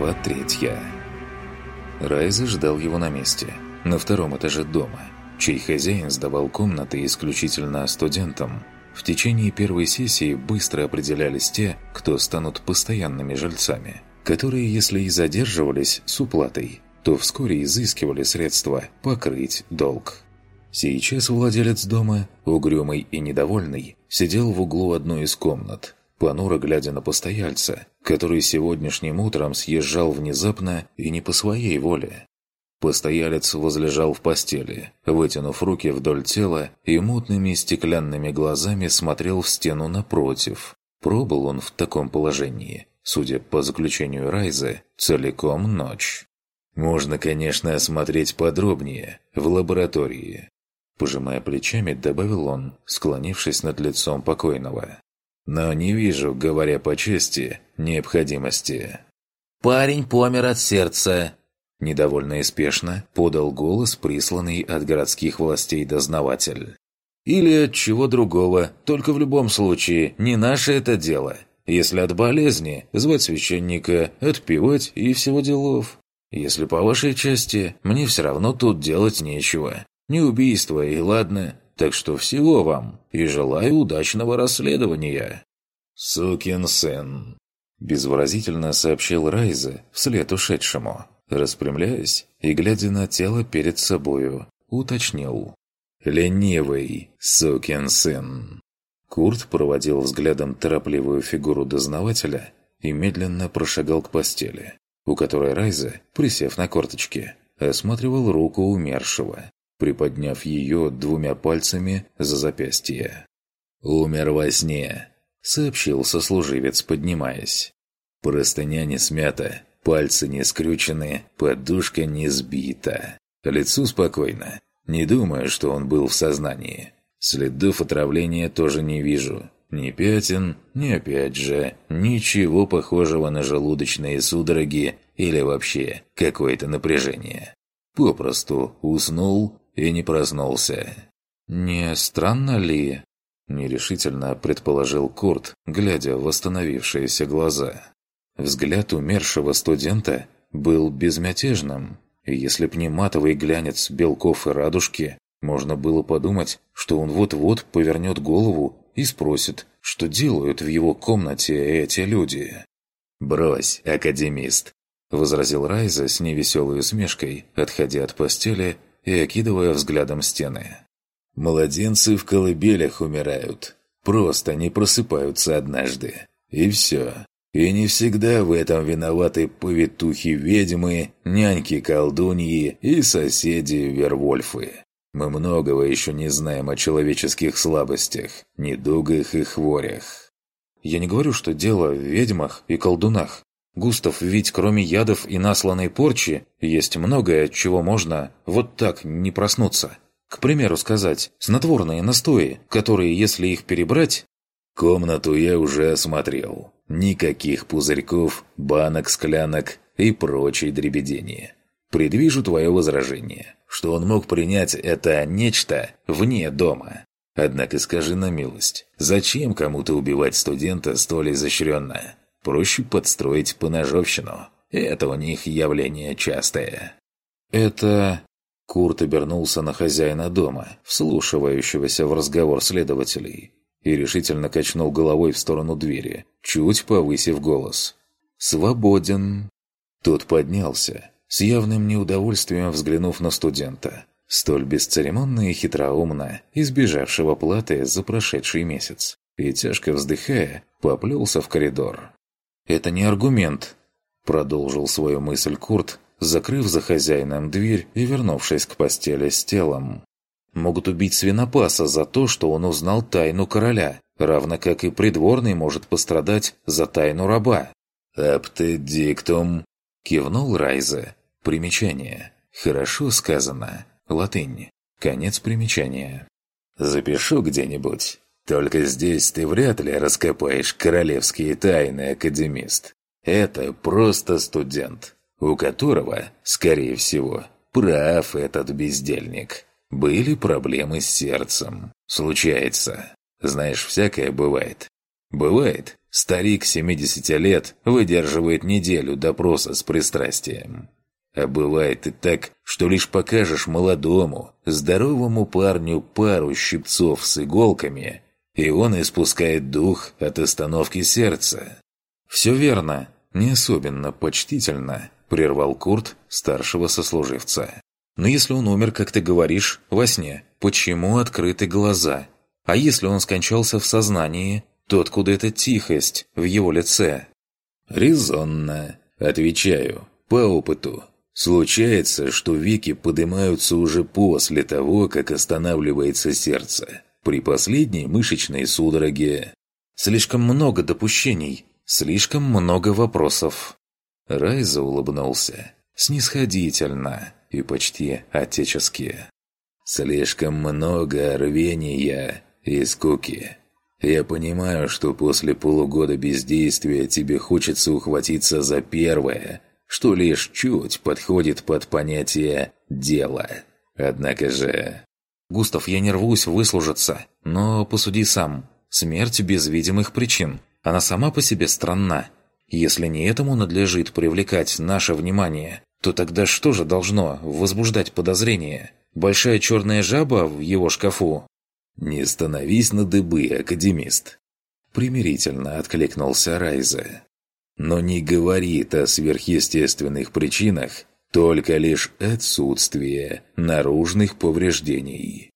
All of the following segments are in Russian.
Глава третья. Райза ждал его на месте, на втором этаже дома, чей хозяин сдавал комнаты исключительно студентам. В течение первой сессии быстро определялись те, кто станут постоянными жильцами, которые, если и задерживались с уплатой, то вскоре изыскивали средства покрыть долг. Сейчас владелец дома, угрюмый и недовольный, сидел в углу одной из комнат – понуро глядя на постояльца, который сегодняшним утром съезжал внезапно и не по своей воле. Постоялец возлежал в постели, вытянув руки вдоль тела и мутными стеклянными глазами смотрел в стену напротив. Пробыл он в таком положении, судя по заключению Райза, целиком ночь. Можно, конечно, осмотреть подробнее, в лаборатории. Пожимая плечами, добавил он, склонившись над лицом покойного но не вижу, говоря по чести, необходимости». «Парень помер от сердца», – недовольно и спешно подал голос присланный от городских властей дознаватель. «Или от чего другого, только в любом случае, не наше это дело. Если от болезни, звать священника, отпевать и всего делов. Если по вашей части, мне все равно тут делать нечего. Не убийство, и ладно, так что всего вам и желаю удачного расследования». «Сукин сын», – безвыразительно сообщил Райза вслед ушедшему, распрямляясь и глядя на тело перед собою, уточнил. «Ленивый сукин сын». Курт проводил взглядом торопливую фигуру дознавателя и медленно прошагал к постели, у которой Райза, присев на корточки, осматривал руку умершего, приподняв ее двумя пальцами за запястье. «Умер во сне», — сообщил сослуживец, поднимаясь. «Простыня не смята, пальцы не скрючены, подушка не сбита. Лицу спокойно. Не думаю, что он был в сознании. Следов отравления тоже не вижу. Ни пятен, ни опять же, ничего похожего на желудочные судороги или вообще какое-то напряжение. Попросту уснул и не проснулся. «Не странно ли?» – нерешительно предположил Курт, глядя в восстановившиеся глаза. Взгляд умершего студента был безмятежным, и если б не матовый глянец белков и радужки, можно было подумать, что он вот-вот повернет голову и спросит, что делают в его комнате эти люди. «Брось, академист!» – возразил Райза с невеселой усмешкой, отходя от постели и окидывая взглядом стены. «Младенцы в колыбелях умирают. Просто не просыпаются однажды. И все. И не всегда в этом виноваты повитухи-ведьмы, няньки-колдуньи и соседи-вервольфы. Мы многого еще не знаем о человеческих слабостях, недугах и хворях. Я не говорю, что дело в ведьмах и колдунах. Густав, ведь кроме ядов и насланной порчи, есть многое, от чего можно вот так не проснуться. К примеру сказать, снотворные настои, которые, если их перебрать... Комнату я уже осмотрел. Никаких пузырьков, банок, склянок и прочей дребедения. Предвижу твое возражение, что он мог принять это нечто вне дома. Однако скажи на милость, зачем кому-то убивать студента столь изощренно? Проще подстроить поножовщину. Это у них явление частое. Это... Курт обернулся на хозяина дома, вслушивающегося в разговор следователей, и решительно качнул головой в сторону двери, чуть повысив голос. «Свободен!» Тот поднялся, с явным неудовольствием взглянув на студента, столь бесцеремонно и хитроумно избежавшего платы за прошедший месяц, и, тяжко вздыхая, поплелся в коридор. «Это не аргумент», – продолжил свою мысль Курт, закрыв за хозяином дверь и вернувшись к постели с телом. «Могут убить свинопаса за то, что он узнал тайну короля, равно как и придворный может пострадать за тайну раба». «Аптедиктум», – кивнул Райзе. Примечание. «Хорошо сказано». Латынь. Конец примечания. «Запишу где-нибудь. Только здесь ты вряд ли раскопаешь королевские тайны, академист. Это просто студент, у которого, скорее всего, прав этот бездельник. Были проблемы с сердцем. Случается. Знаешь, всякое бывает. Бывает, Старик 70 лет выдерживает неделю допроса с пристрастием. А бывает и так, что лишь покажешь молодому, здоровому парню пару щипцов с иголками, и он испускает дух от остановки сердца. «Все верно, не особенно почтительно», – прервал Курт старшего сослуживца. «Но если он умер, как ты говоришь, во сне, почему открыты глаза? А если он скончался в сознании, то откуда эта тихость в его лице?» «Резонно. Отвечаю. По опыту. Случается, что веки поднимаются уже после того, как останавливается сердце. При последней мышечной судороге. Слишком много допущений, слишком много вопросов. Райза улыбнулся. Снисходительно и почти отечески. Слишком много рвения и скуки. Я понимаю, что после полугода бездействия тебе хочется ухватиться за первое – что лишь чуть подходит под понятие «дело». Однако же... «Густав, я не рвусь выслужиться, но посуди сам. Смерть без видимых причин. Она сама по себе странна. Если не этому надлежит привлекать наше внимание, то тогда что же должно возбуждать подозрение? Большая черная жаба в его шкафу?» «Не становись на дыбы, академист!» Примирительно откликнулся Райзе но не говорит о сверхъестественных причинах, только лишь отсутствие наружных повреждений.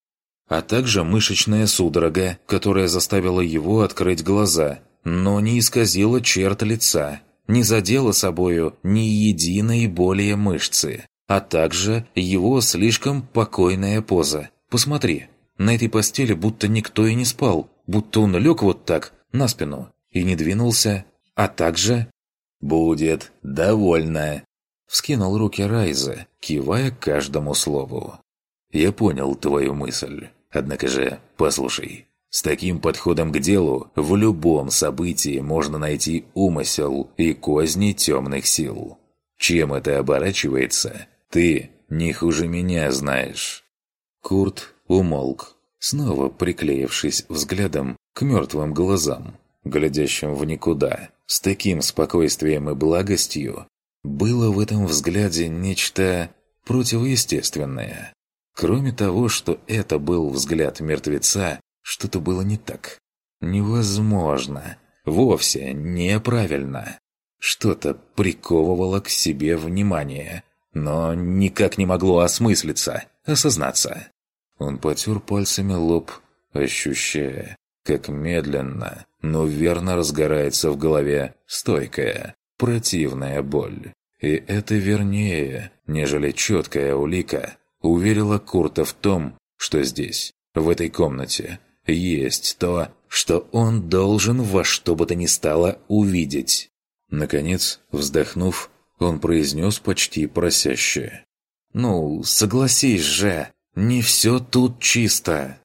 А также мышечная судорога, которая заставила его открыть глаза, но не исказила черт лица, не задела собою ни единой более мышцы, а также его слишком покойная поза. Посмотри, на этой постели будто никто и не спал, будто он лег вот так, на спину, и не двинулся, а также «Будет довольно!» Вскинул руки Райза, кивая каждому слову. «Я понял твою мысль. Однако же, послушай, с таким подходом к делу в любом событии можно найти умысел и козни темных сил. Чем это оборачивается, ты не хуже меня знаешь». Курт умолк, снова приклеившись взглядом к мертвым глазам, глядящим в никуда, с таким спокойствием и благостью, было в этом взгляде нечто противоестественное. Кроме того, что это был взгляд мертвеца, что-то было не так. Невозможно. Вовсе неправильно. Что-то приковывало к себе внимание, но никак не могло осмыслиться, осознаться. Он потер пальцами лоб, ощущая, как медленно, но верно разгорается в голове стойкая, противная боль. И это вернее, нежели четкая улика, уверила Курта в том, что здесь, в этой комнате, есть то, что он должен во что бы то ни стало увидеть. Наконец, вздохнув, он произнес почти просяще. «Ну, согласись же, не все тут чисто».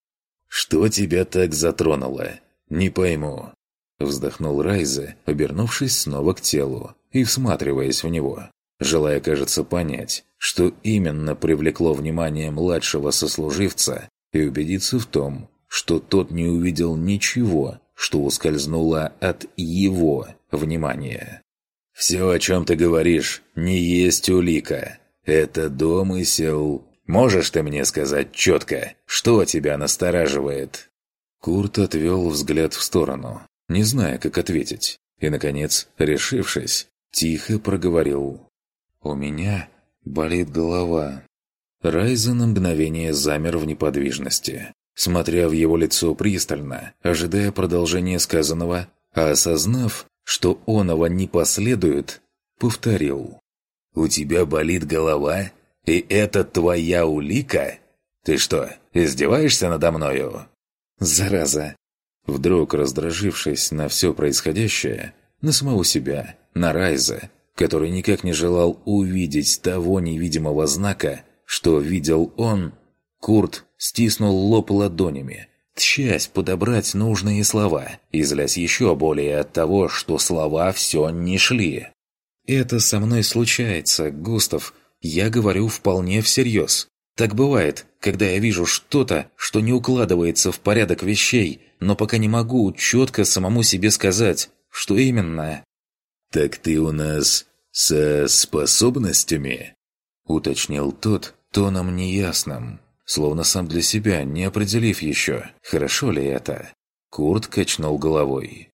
«Что тебя так затронуло? Не пойму». Вздохнул Райзе, обернувшись снова к телу и всматриваясь в него, желая, кажется, понять, что именно привлекло внимание младшего сослуживца и убедиться в том, что тот не увидел ничего, что ускользнуло от его внимания. «Все, о чем ты говоришь, не есть улика. Это домысел Можешь ты мне сказать четко, что тебя настораживает?» Курт отвел взгляд в сторону, не зная, как ответить, и, наконец, решившись, тихо проговорил. «У меня болит голова». Райза на мгновение замер в неподвижности, смотря в его лицо пристально, ожидая продолжения сказанного, а осознав, что оного не последует, повторил. «У тебя болит голова? И это твоя улика? Ты что, издеваешься надо мною?» «Зараза!» Вдруг раздражившись на все происходящее, на самого себя, на Райза, который никак не желал увидеть того невидимого знака, что видел он, Курт стиснул лоб ладонями, тщась подобрать нужные слова, и еще более от того, что слова все не шли. «Это со мной случается, Густав, я говорю вполне всерьез. Так бывает, когда я вижу что-то, что не укладывается в порядок вещей, но пока не могу четко самому себе сказать, Что именно?» «Так ты у нас со способностями?» Уточнил тот тоном неясным, словно сам для себя, не определив еще, хорошо ли это. Курт качнул головой.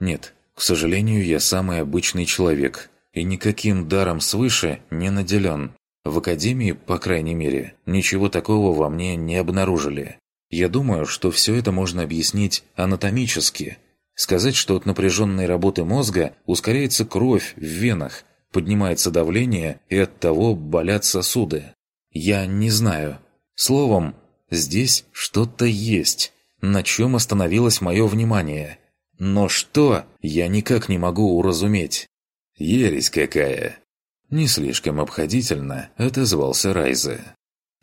«Нет, к сожалению, я самый обычный человек, и никаким даром свыше не наделен. В Академии, по крайней мере, ничего такого во мне не обнаружили. Я думаю, что все это можно объяснить анатомически. Сказать, что от напряженной работы мозга ускоряется кровь в венах, поднимается давление и от того болят сосуды. Я не знаю. Словом, здесь что-то есть, на чем остановилось мое внимание. Но что, я никак не могу уразуметь. «Ересь какая!» Не слишком обходительно отозвался Райзе.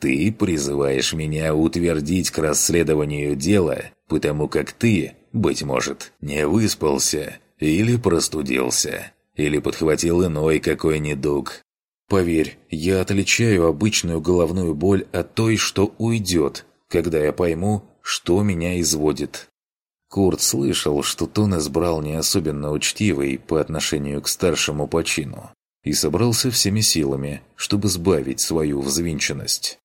«Ты призываешь меня утвердить к расследованию дела, потому как ты, быть может, не выспался или простудился, или подхватил иной какой недуг. Поверь, я отличаю обычную головную боль от той, что уйдет, когда я пойму, что меня изводит. Курт слышал, что тон избрал не особенно учтивый по отношению к старшему по чину и собрался всеми силами, чтобы сбавить свою взвинченность.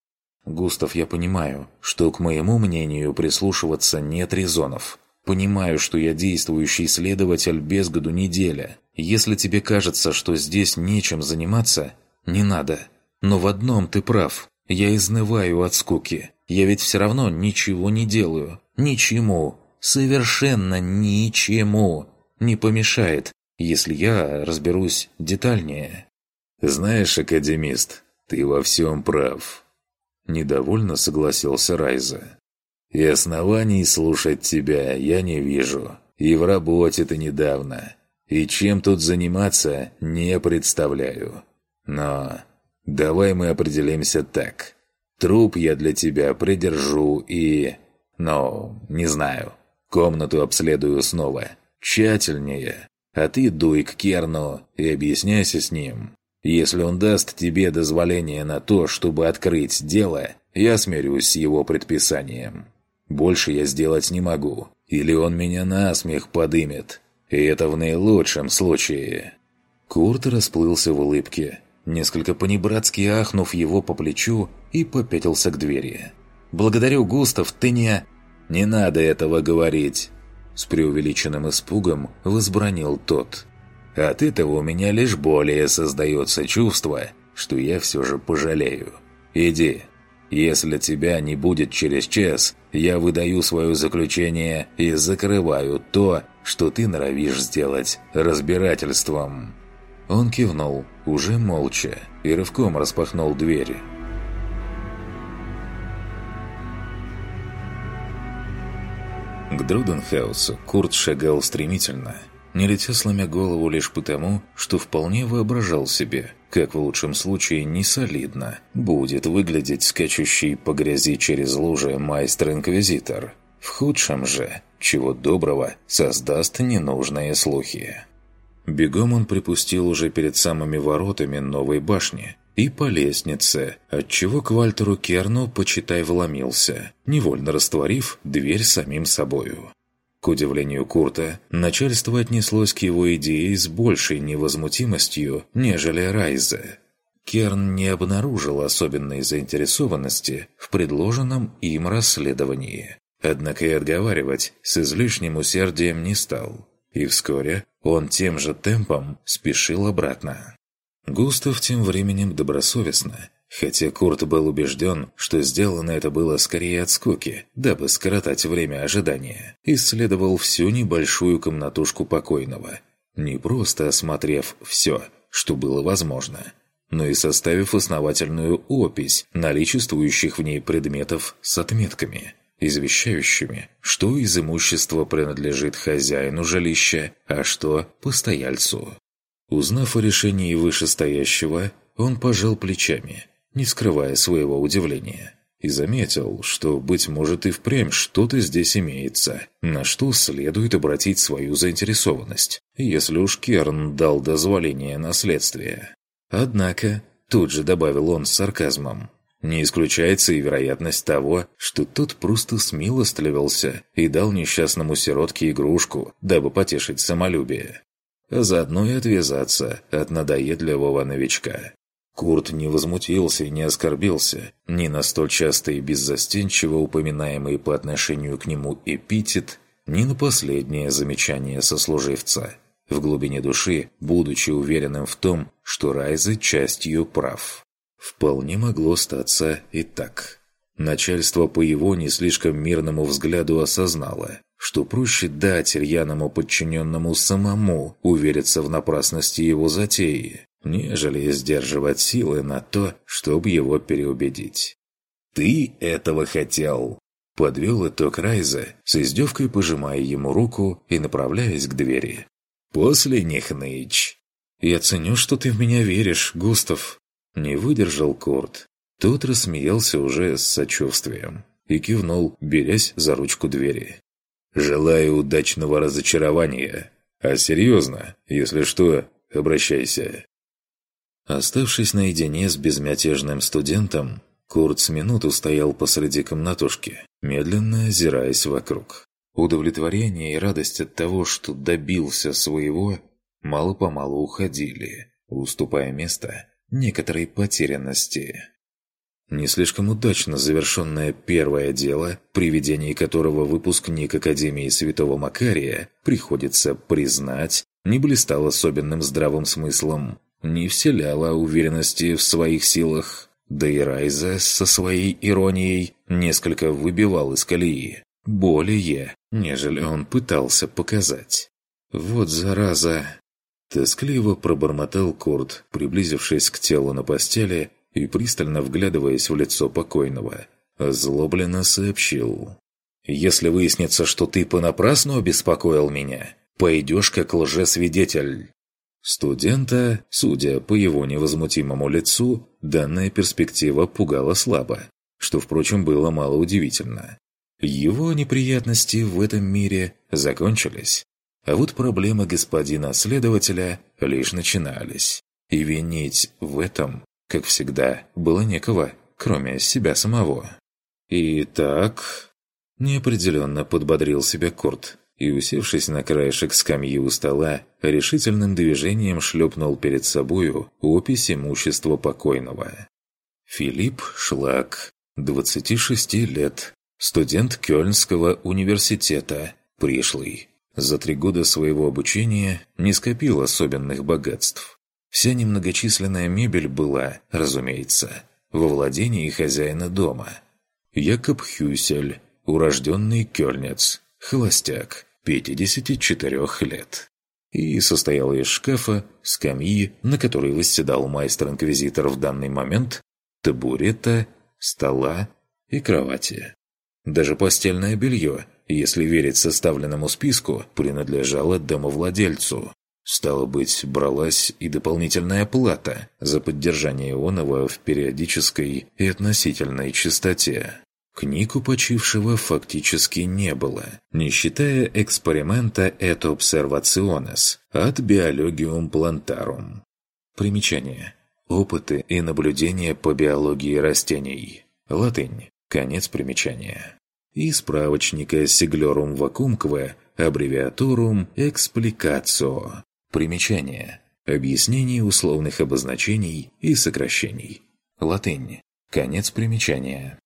«Густав, я понимаю, что к моему мнению прислушиваться нет резонов. Понимаю, что я действующий следователь без году неделя. Если тебе кажется, что здесь нечем заниматься, не надо. Но в одном ты прав. Я изнываю от скуки. Я ведь все равно ничего не делаю. Ничему совершенно ничему не помешает, если я разберусь детальнее. «Знаешь, академист, ты во всем прав», – недовольно согласился Райза. «И оснований слушать тебя я не вижу, и в работе-то недавно, и чем тут заниматься не представляю. Но давай мы определимся так. Труп я для тебя придержу и... Ну, не знаю, Комнату обследую снова. Тщательнее. А ты дуй к Керну и объясняйся с ним. Если он даст тебе дозволение на то, чтобы открыть дело, я смирюсь с его предписанием. Больше я сделать не могу. Или он меня на смех подымет. И это в наилучшем случае». Курт расплылся в улыбке, несколько понебратски ахнув его по плечу и попятился к двери. «Благодарю, Густав, ты не...» «Не надо этого говорить!» С преувеличенным испугом возбранил тот. «От этого у меня лишь более создается чувство, что я все же пожалею. Иди. Если тебя не будет через час, я выдаю свое заключение и закрываю то, что ты норовишь сделать разбирательством». Он кивнул, уже молча, и рывком распахнул двери. К Друденхаусу Курт шагал стремительно, не летя сломя голову лишь потому, что вполне воображал себе, как в лучшем случае несолидно будет выглядеть скачущий по грязи через лужи майстер-инквизитор. В худшем же, чего доброго, создаст ненужные слухи. Бегом он припустил уже перед самыми воротами новой башни, и по лестнице, отчего к Вальтеру Керну, почитай, вломился, невольно растворив дверь самим собою. К удивлению Курта, начальство отнеслось к его идее с большей невозмутимостью, нежели Райзе. Керн не обнаружил особенной заинтересованности в предложенном им расследовании. Однако и отговаривать с излишним усердием не стал. И вскоре он тем же темпом спешил обратно. Густав тем временем добросовестно, хотя Курт был убежден, что сделано это было скорее от скуки, дабы скоротать время ожидания, исследовал всю небольшую комнатушку покойного, не просто осмотрев все, что было возможно, но и составив основательную опись наличествующих в ней предметов с отметками, извещающими, что из имущества принадлежит хозяину жилища, а что – постояльцу. Узнав о решении вышестоящего, он пожал плечами, не скрывая своего удивления, и заметил, что, быть может, и впрямь что-то здесь имеется, на что следует обратить свою заинтересованность, если уж Керн дал дозволение на следствие. Однако, тут же добавил он с сарказмом, Не исключается и вероятность того, что тот просто смилостливился и дал несчастному сиротке игрушку, дабы потешить самолюбие. А заодно и отвязаться от надоедливого новичка. Курт не возмутился и не оскорбился ни на столь часто и беззастенчиво упоминаемый по отношению к нему эпитет, ни на последнее замечание сослуживца. В глубине души, будучи уверенным в том, что Райза частью прав. Вполне могло статься и так. Начальство по его не слишком мирному взгляду осознало, что проще дать рьяному подчиненному самому увериться в напрасности его затеи, нежели сдерживать силы на то, чтобы его переубедить. «Ты этого хотел!» Подвел итог Райза, с издевкой пожимая ему руку и направляясь к двери. «После них ныть!» «Я ценю, что ты в меня веришь, Густав!» Не выдержал Курт. Тот рассмеялся уже с сочувствием и кивнул, берясь за ручку двери. «Желаю удачного разочарования. А серьезно, если что, обращайся». Оставшись наедине с безмятежным студентом, Курт с минуту стоял посреди комнатушки, медленно озираясь вокруг. Удовлетворение и радость от того, что добился своего, мало-помалу уходили, уступая место некоторой потерянности. Не слишком удачно завершенное первое дело, при ведении которого выпускник Академии Святого Макария, приходится признать, не блистал особенным здравым смыслом, не вселяло уверенности в своих силах, да и Райза со своей иронией несколько выбивал из колеи. Более, нежели он пытался показать. «Вот зараза!» Тоскливо пробормотал Курт, приблизившись к телу на постели и пристально вглядываясь в лицо покойного. Озлобленно сообщил. «Если выяснится, что ты понапрасну обеспокоил меня, пойдешь как лжесвидетель». Студента, судя по его невозмутимому лицу, данная перспектива пугала слабо, что, впрочем, было мало удивительно. Его неприятности в этом мире закончились, а вот проблемы господина следователя лишь начинались. И винить в этом, как всегда, было некого, кроме себя самого. «Итак...» – неопределенно подбодрил себя Курт и, усевшись на краешек скамьи у стола, решительным движением шлепнул перед собою опись имущества покойного. Филипп Шлак, 26 лет, студент Кёльнского университета, пришлый. За три года своего обучения не скопил особенных богатств. Вся немногочисленная мебель была, разумеется, во владении хозяина дома. Якоб Хюсель, урожденный кёльнец, холостяк, 54 лет. И состоял из шкафа, скамьи, на которой восседал майстер-инквизитор в данный момент, табурета, стола и кровати. Даже постельное белье, если верить составленному списку, принадлежало домовладельцу. Стало быть, бралась и дополнительная плата за поддержание оного в периодической и относительной чистоте. Книг у почившего фактически не было, не считая эксперимента «Et observationes» от «Biologium plantarum». Примечание. Опыты и наблюдения по биологии растений. Латынь. Конец примечания. И справочника «Сиглерум вакумкве» аббревиатурум «Экспликацио». Примечание. Объяснение условных обозначений и сокращений. Латынь. Конец примечания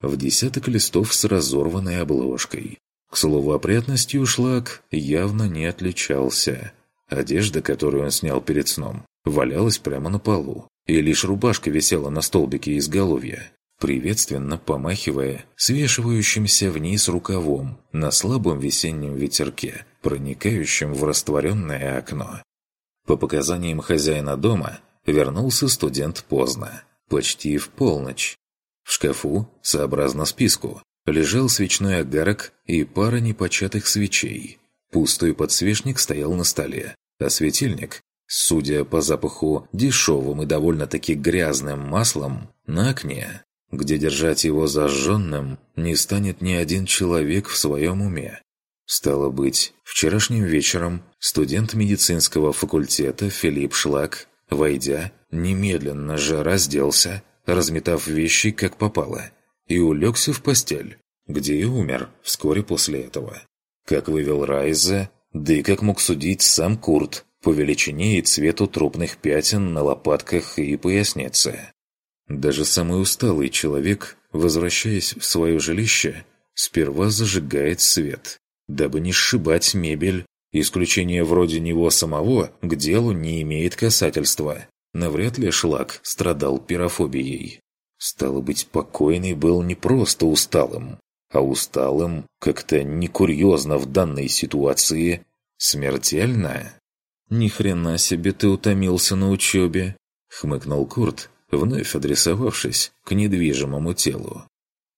в десяток листов с разорванной обложкой. К слову, опрятностью шлак явно не отличался. Одежда, которую он снял перед сном, валялась прямо на полу, и лишь рубашка висела на столбике изголовья, приветственно помахивая свешивающимся вниз рукавом на слабом весеннем ветерке, проникающем в растворенное окно. По показаниям хозяина дома, вернулся студент поздно, почти в полночь, в шкафу, сообразно списку, лежал свечной огарок и пара непочатых свечей. Пустой подсвечник стоял на столе, а светильник, судя по запаху дешевым и довольно-таки грязным маслом, на окне, где держать его зажженным не станет ни один человек в своем уме. Стало быть, вчерашним вечером студент медицинского факультета Филипп Шлак, войдя, немедленно же разделся, разметав вещи как попало, и улегся в постель, где и умер вскоре после этого. Как вывел Райза, да и как мог судить сам Курт по величине и цвету трупных пятен на лопатках и пояснице. Даже самый усталый человек, возвращаясь в свое жилище, сперва зажигает свет, дабы не сшибать мебель, исключение вроде него самого к делу не имеет касательства. Навряд ли Шлак страдал пирофобией. Стало быть, покойный был не просто усталым, а усталым как-то некурьезно в данной ситуации смертельно. «Ни хрена себе ты утомился на учебе!» — хмыкнул Курт, вновь адресовавшись к недвижимому телу.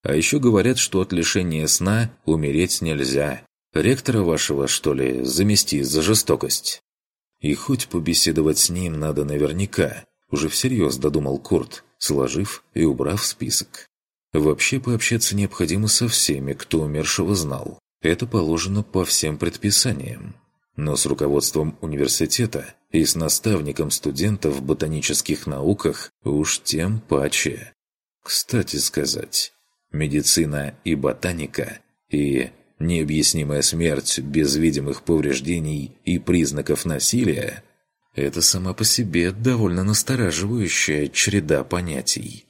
«А еще говорят, что от лишения сна умереть нельзя. Ректора вашего, что ли, замести за жестокость?» И хоть побеседовать с ним надо наверняка, уже всерьез додумал Курт, сложив и убрав список. Вообще пообщаться необходимо со всеми, кто умершего знал. Это положено по всем предписаниям. Но с руководством университета и с наставником студентов в ботанических науках уж тем паче. Кстати сказать, медицина и ботаника и необъяснимая смерть без видимых повреждений и признаков насилия – это сама по себе довольно настораживающая череда понятий.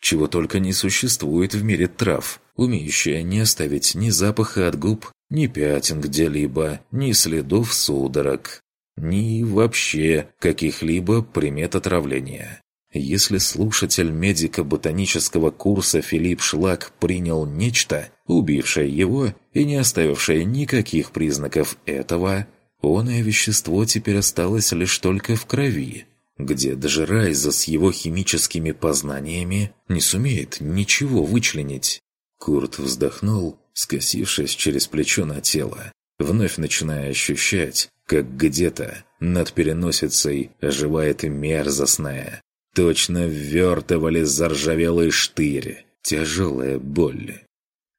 Чего только не существует в мире трав, умеющая не оставить ни запаха от губ, ни пятен где-либо, ни следов судорог, ни вообще каких-либо примет отравления. Если слушатель медико-ботанического курса Филипп Шлак принял нечто, убившее его и не оставившее никаких признаков этого, оное вещество теперь осталось лишь только в крови, где даже Райза с его химическими познаниями не сумеет ничего вычленить. Курт вздохнул, скосившись через плечо на тело, вновь начиная ощущать, как где-то над переносицей оживает мерзостная, Точно ввертывали заржавелый штырь. Тяжелая боль.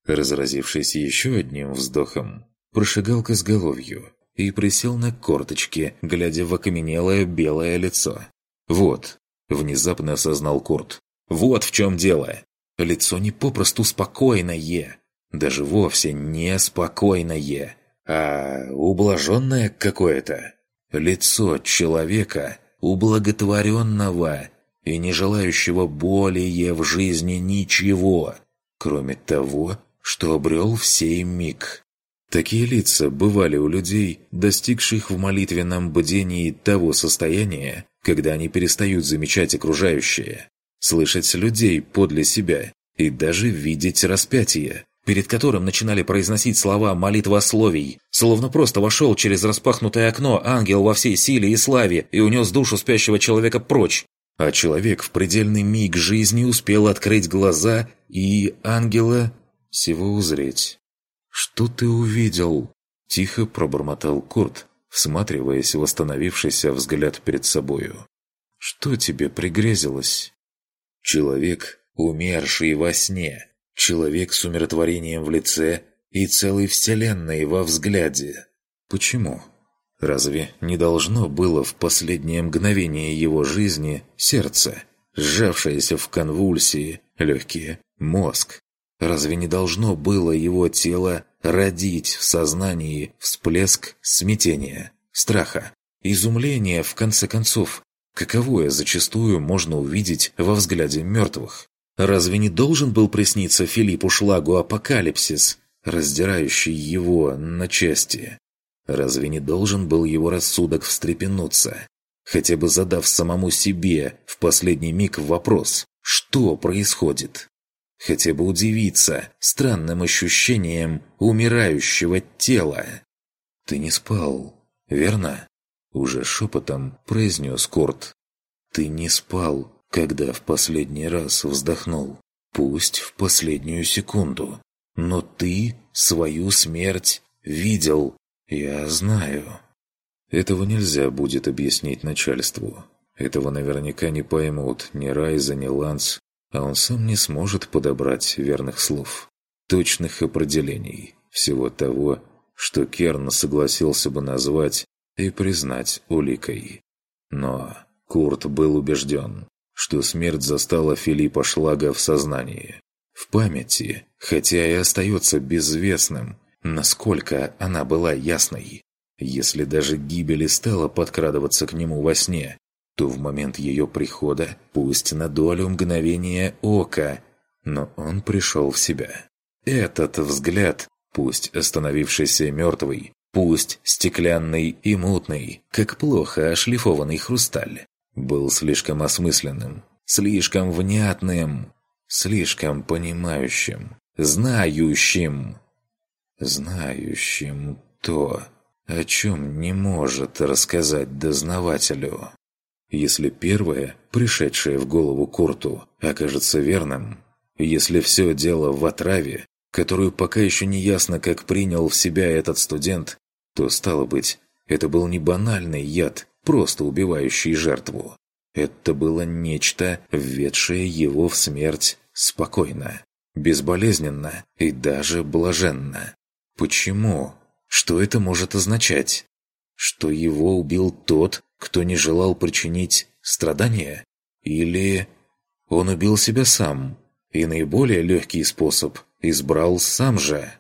Разразившись еще одним вздохом, прошагал к изголовью и присел на корточки, глядя в окаменелое белое лицо. «Вот», — внезапно осознал Курт, — «вот в чем дело. Лицо не попросту спокойное, даже вовсе не спокойное, а ублаженное какое-то. Лицо человека, ублаготворенного, и не желающего более в жизни ничего, кроме того, что обрел в сей миг. Такие лица бывали у людей, достигших в молитвенном бдении того состояния, когда они перестают замечать окружающее, слышать людей подле себя и даже видеть распятие, перед которым начинали произносить слова молитвословий, словно просто вошел через распахнутое окно ангел во всей силе и славе и унес душу спящего человека прочь, а человек в предельный миг жизни успел открыть глаза и ангела всего узреть. «Что ты увидел?» – тихо пробормотал Курт, всматриваясь в восстановившийся взгляд перед собою. «Что тебе пригрезилось?» «Человек, умерший во сне. Человек с умиротворением в лице и целой вселенной во взгляде. Почему?» Разве не должно было в последнее мгновение его жизни сердце, сжавшееся в конвульсии, легкие, мозг? Разве не должно было его тело родить в сознании всплеск смятения, страха, изумления, в конце концов, каковое зачастую можно увидеть во взгляде мертвых? Разве не должен был присниться Филиппу Шлагу апокалипсис, раздирающий его на части? Разве не должен был его рассудок встрепенуться, хотя бы задав самому себе в последний миг вопрос «Что происходит?» Хотя бы удивиться странным ощущением умирающего тела. «Ты не спал, верно?» Уже шепотом произнес Корт. «Ты не спал, когда в последний раз вздохнул, пусть в последнюю секунду, но ты свою смерть видел «Я знаю». Этого нельзя будет объяснить начальству. Этого наверняка не поймут ни Райза, ни Ланс, а он сам не сможет подобрать верных слов, точных определений всего того, что Керн согласился бы назвать и признать уликой. Но Курт был убежден, что смерть застала Филиппа Шлага в сознании. В памяти, хотя и остается безвестным, насколько она была ясной. Если даже гибель и стала подкрадываться к нему во сне, то в момент ее прихода, пусть на долю мгновения ока, но он пришел в себя. Этот взгляд, пусть остановившийся мертвый, пусть стеклянный и мутный, как плохо ошлифованный хрусталь, был слишком осмысленным, слишком внятным, слишком понимающим, знающим, знающим то, о чем не может рассказать дознавателю. Если первое, пришедшее в голову Курту, окажется верным, если все дело в отраве, которую пока еще не ясно, как принял в себя этот студент, то, стало быть, это был не банальный яд, просто убивающий жертву. Это было нечто, введшее его в смерть спокойно, безболезненно и даже блаженно. Почему? Что это может означать? Что его убил тот, кто не желал причинить страдания? Или он убил себя сам, и наиболее легкий способ избрал сам же?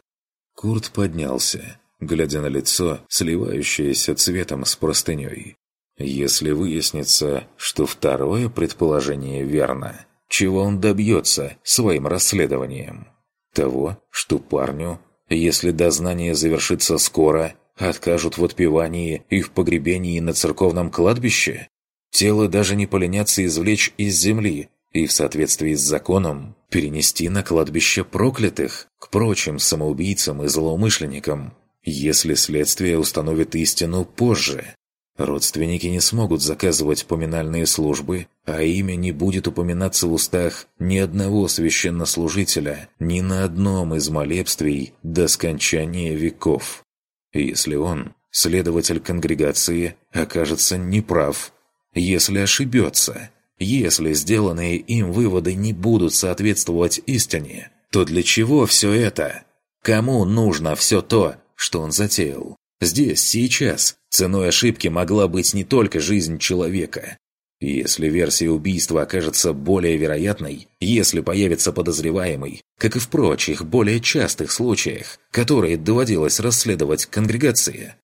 Курт поднялся, глядя на лицо, сливающееся цветом с простыней. Если выяснится, что второе предположение верно, чего он добьется своим расследованием? Того, что парню если дознание завершится скоро, откажут в отпевании и в погребении на церковном кладбище? Тело даже не поленятся извлечь из земли и в соответствии с законом перенести на кладбище проклятых к прочим самоубийцам и злоумышленникам, если следствие установит истину позже. Родственники не смогут заказывать поминальные службы, а имя не будет упоминаться в устах ни одного священнослужителя ни на одном из молебствий до скончания веков. Если он, следователь конгрегации, окажется неправ, если ошибется, если сделанные им выводы не будут соответствовать истине, то для чего все это? Кому нужно все то, что он затеял? Здесь, сейчас, ценой ошибки могла быть не только жизнь человека. Если версия убийства окажется более вероятной, если появится подозреваемый, как и в прочих, более частых случаях, которые доводилось расследовать конгрегация,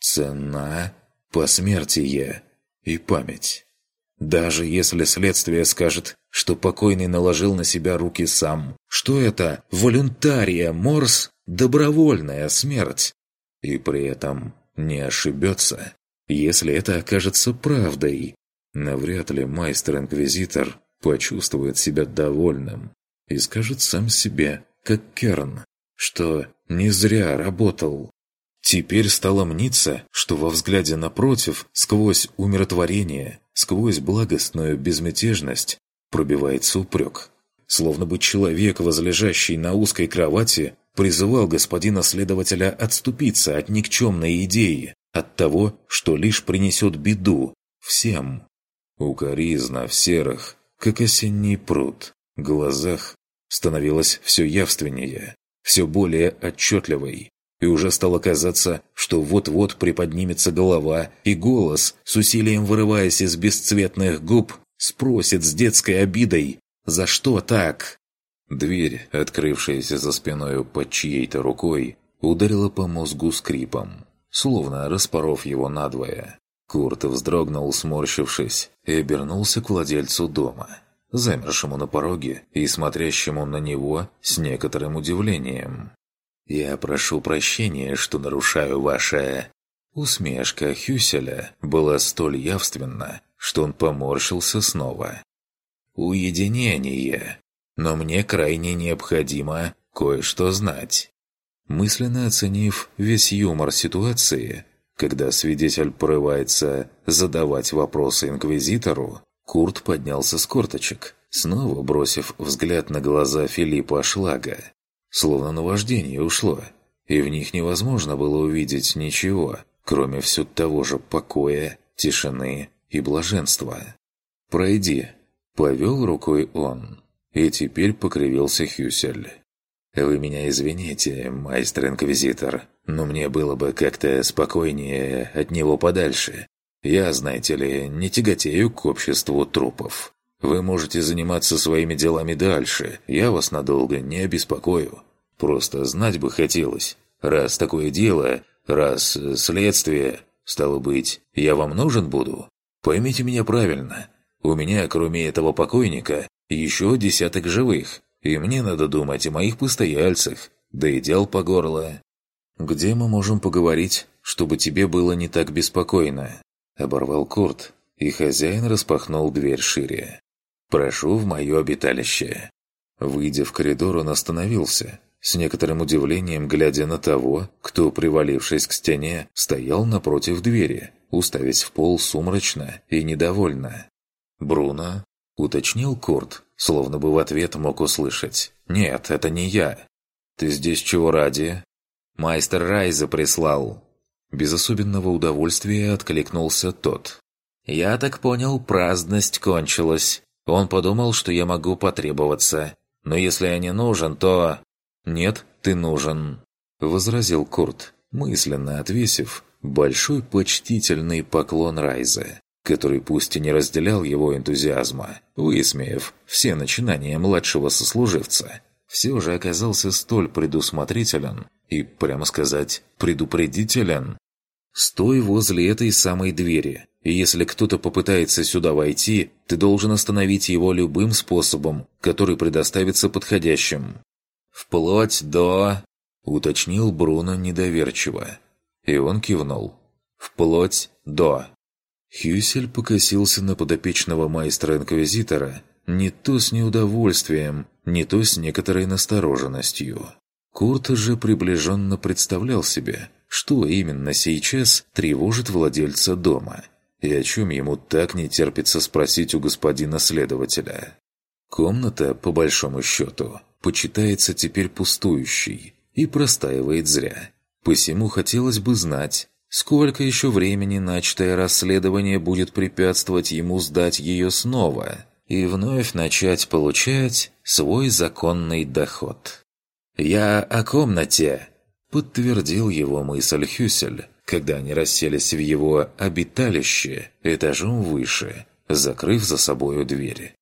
цена – посмертие и память. Даже если следствие скажет, что покойный наложил на себя руки сам, что это волюнтария Морс – добровольная смерть, и при этом не ошибется, если это окажется правдой. Навряд ли майстер-инквизитор почувствует себя довольным и скажет сам себе, как Керн, что не зря работал. Теперь стало мниться, что во взгляде напротив, сквозь умиротворение, сквозь благостную безмятежность, пробивается упрек. Словно бы человек, возлежащий на узкой кровати, призывал господина следователя отступиться от никчемной идеи, от того, что лишь принесет беду всем. Укоризна в серых, как осенний пруд, глазах становилась все явственнее, все более отчетливой, и уже стало казаться, что вот-вот приподнимется голова, и голос, с усилием вырываясь из бесцветных губ, спросит с детской обидой «За что так?». Дверь, открывшаяся за спиною под чьей-то рукой, ударила по мозгу скрипом, словно распоров его надвое. Курт вздрогнул, сморщившись, и обернулся к владельцу дома, замершему на пороге и смотрящему на него с некоторым удивлением. «Я прошу прощения, что нарушаю ваше...» Усмешка Хюселя была столь явственна, что он поморщился снова. «Уединение но мне крайне необходимо кое-что знать. Мысленно оценив весь юмор ситуации, когда свидетель порывается задавать вопросы инквизитору, Курт поднялся с корточек, снова бросив взгляд на глаза Филиппа Шлага. Словно наваждение ушло, и в них невозможно было увидеть ничего, кроме все того же покоя, тишины и блаженства. «Пройди», — повел рукой он. И теперь покривился Хюсель. «Вы меня извините, майстер-инквизитор, но мне было бы как-то спокойнее от него подальше. Я, знаете ли, не тяготею к обществу трупов. Вы можете заниматься своими делами дальше, я вас надолго не обеспокою. Просто знать бы хотелось, раз такое дело, раз следствие, стало быть, я вам нужен буду? Поймите меня правильно, у меня, кроме этого покойника, еще десяток живых, и мне надо думать о моих постояльцах, да и дел по горло. Где мы можем поговорить, чтобы тебе было не так беспокойно?» Оборвал Курт, и хозяин распахнул дверь шире. «Прошу в мое обиталище». Выйдя в коридор, он остановился, с некоторым удивлением глядя на того, кто, привалившись к стене, стоял напротив двери, уставясь в пол сумрачно и недовольно. «Бруно?» – уточнил Курт, словно бы в ответ мог услышать. «Нет, это не я. Ты здесь чего ради?» «Майстер Райза прислал». Без особенного удовольствия откликнулся тот. «Я так понял, праздность кончилась. Он подумал, что я могу потребоваться. Но если я не нужен, то...» «Нет, ты нужен», — возразил Курт, мысленно отвесив большой почтительный поклон Райза, который пусть и не разделял его энтузиазма, высмеяв все начинания младшего сослуживца, все же оказался столь предусмотрителен и, прямо сказать, предупредителен. «Стой возле этой самой двери, и если кто-то попытается сюда войти, ты должен остановить его любым способом, который предоставится подходящим». «Вплоть до...» — уточнил Бруно недоверчиво. И он кивнул. «Вплоть до...» Хюсель покосился на подопечного майстра-инквизитора не то с неудовольствием, не то с некоторой настороженностью. Курт же приближенно представлял себе, что именно сейчас тревожит владельца дома – и о чем ему так не терпится спросить у господина следователя. Комната, по большому счету, почитается теперь пустующей и простаивает зря. Посему хотелось бы знать, сколько еще времени начатое расследование будет препятствовать ему сдать ее снова и вновь начать получать свой законный доход. «Я о комнате», — подтвердил его мысль Хюсель, когда они расселись в его обиталище этажом выше, закрыв за собою двери.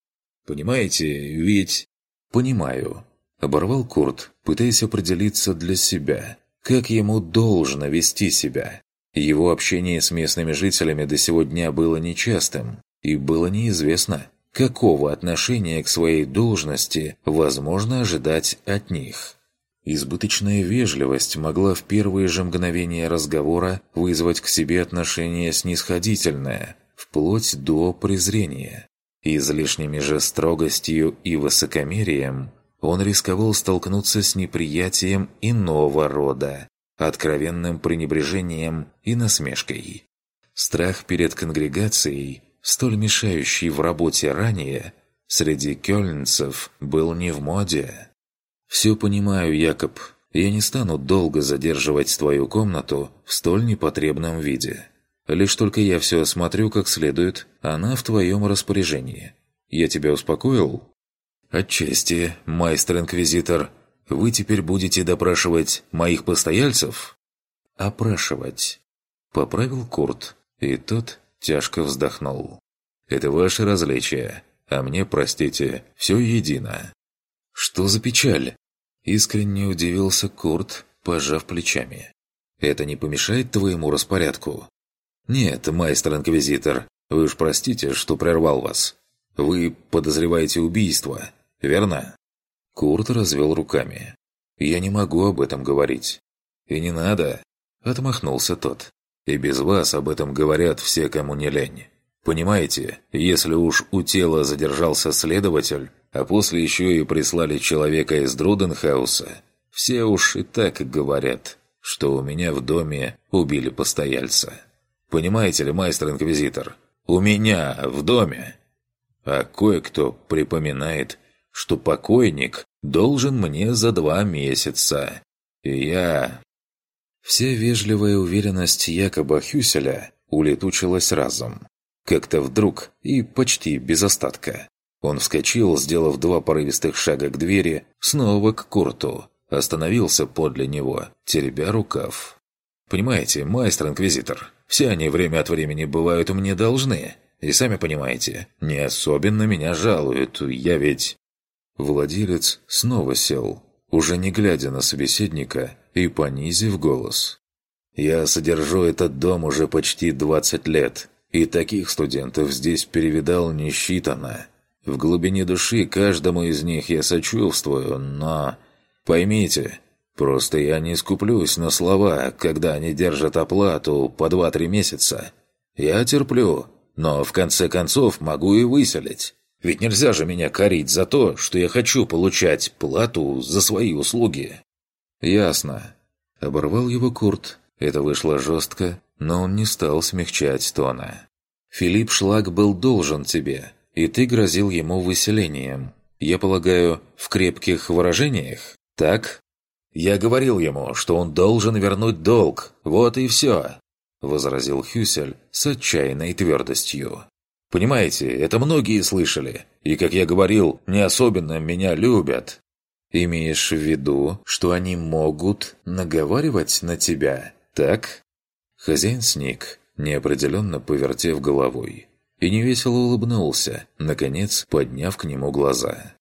«Понимаете, ведь...» «Понимаю», — оборвал Курт, пытаясь определиться для себя, как ему должно вести себя. Его общение с местными жителями до сего дня было нечастым, и было неизвестно, какого отношения к своей должности возможно ожидать от них. Избыточная вежливость могла в первые же мгновения разговора вызвать к себе отношение снисходительное, вплоть до презрения. Излишними же строгостью и высокомерием он рисковал столкнуться с неприятием иного рода, откровенным пренебрежением и насмешкой. Страх перед конгрегацией, столь мешающий в работе ранее, среди кёльнцев был не в моде. «Все понимаю, Якоб. Я не стану долго задерживать твою комнату в столь непотребном виде. Лишь только я все осмотрю как следует, она в твоем распоряжении. Я тебя успокоил?» «Отчасти, майстер-инквизитор. Вы теперь будете допрашивать моих постояльцев?» «Опрашивать», — поправил Курт, и тот тяжко вздохнул. «Это ваше различие, а мне, простите, все едино». «Что за печаль?» Искренне удивился Курт, пожав плечами. «Это не помешает твоему распорядку?» «Нет, майстер-инквизитор, вы уж простите, что прервал вас. Вы подозреваете убийство, верно?» Курт развел руками. «Я не могу об этом говорить». «И не надо», — отмахнулся тот. «И без вас об этом говорят все, кому не лень. Понимаете, если уж у тела задержался следователь, а после еще и прислали человека из Друденхауса, все уж и так говорят, что у меня в доме убили постояльца. Понимаете ли, майстер-инквизитор, у меня в доме. А кое-кто припоминает, что покойник должен мне за два месяца. И я... Вся вежливая уверенность якобы Хюселя улетучилась разом. Как-то вдруг и почти без остатка. Он вскочил, сделав два порывистых шага к двери, снова к Курту. Остановился подле него, теребя рукав. «Понимаете, майстер-инквизитор, все они время от времени бывают мне должны. И сами понимаете, не особенно меня жалуют, я ведь...» Владелец снова сел, уже не глядя на собеседника и понизив голос. «Я содержу этот дом уже почти 20 лет, и таких студентов здесь перевидал несчитанно. В глубине души каждому из них я сочувствую, но... Поймите, просто я не скуплюсь на слова, когда они держат оплату по 2-3 месяца. Я терплю, но в конце концов могу и выселить. Ведь нельзя же меня корить за то, что я хочу получать плату за свои услуги. Ясно. Оборвал его Курт. Это вышло жестко, но он не стал смягчать тона. Филипп Шлаг был должен тебе, и ты грозил ему выселением. Я полагаю, в крепких выражениях? Так? Я говорил ему, что он должен вернуть долг. Вот и все возразил Хюсель с отчаянной твердостью. «Понимаете, это многие слышали, и, как я говорил, не особенно меня любят». «Имеешь в виду, что они могут наговаривать на тебя, так?» Хозяин сник, неопределенно повертев головой, и невесело улыбнулся, наконец подняв к нему глаза.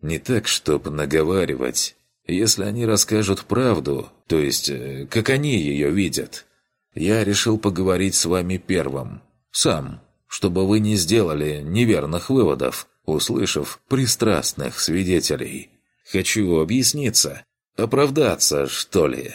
«Не так, чтоб наговаривать. Если они расскажут правду, то есть, э, как они ее видят, я решил поговорить с вами первым. Сам. Чтобы вы не сделали неверных выводов, услышав пристрастных свидетелей. Хочу объясниться. Оправдаться, что ли?»